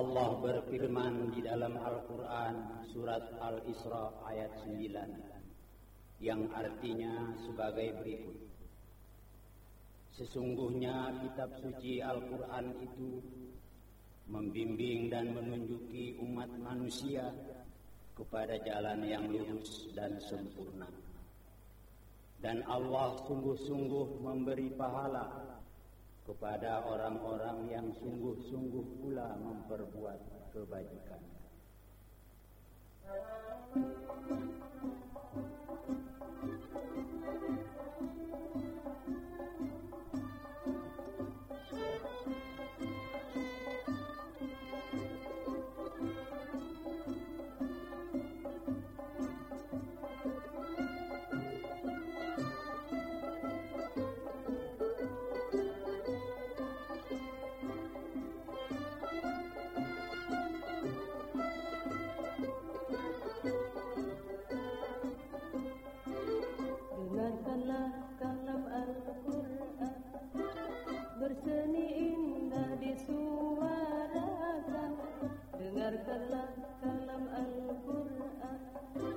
Allah berfirman di dalam Al-Quran surat Al-Isra ayat 9 yang artinya sebagai berikut. Sesungguhnya kitab suci Al-Quran itu membimbing dan menunjuki umat manusia kepada jalan yang lurus dan sempurna. Dan Allah sungguh-sungguh memberi pahala kepada orang-orang yang sungguh-sungguh pula memperbuat kebajikan. البرأة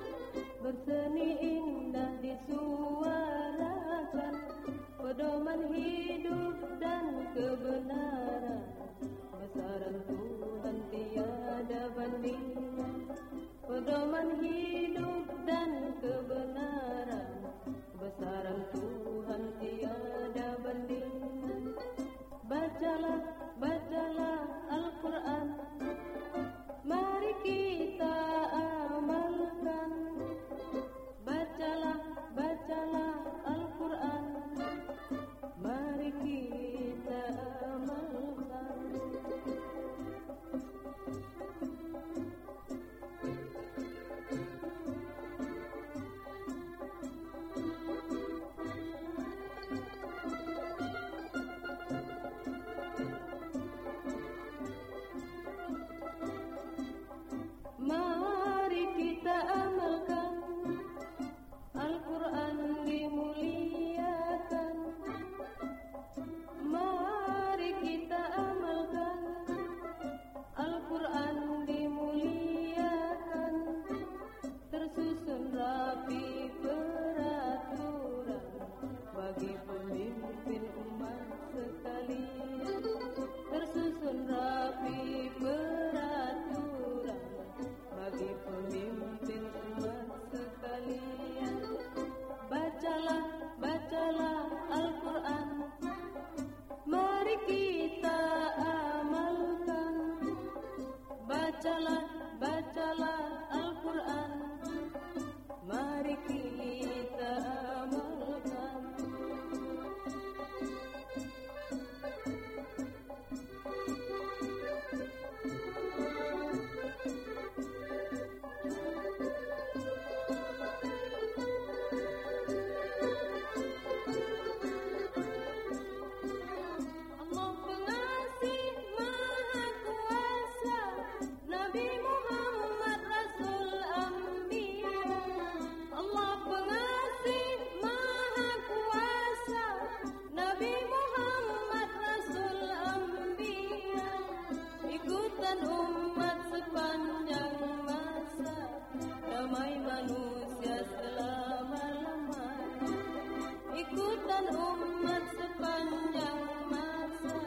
sepanjang masa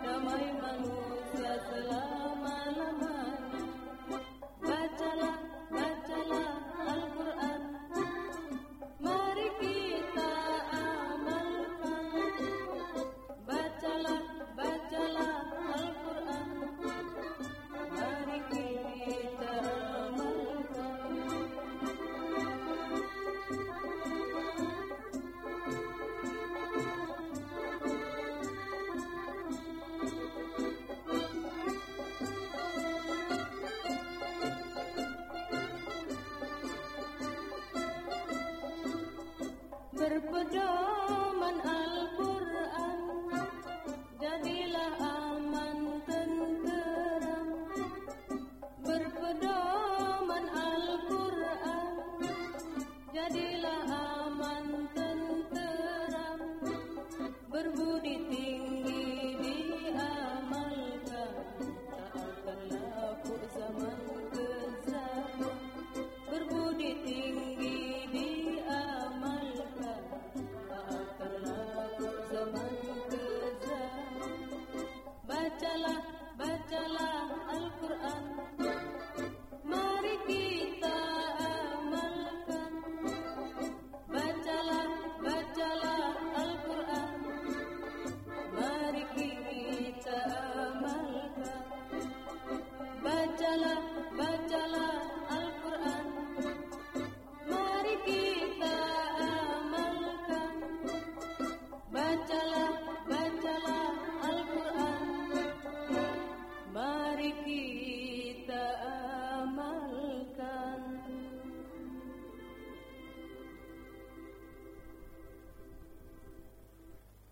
damai manusia selalu को जो की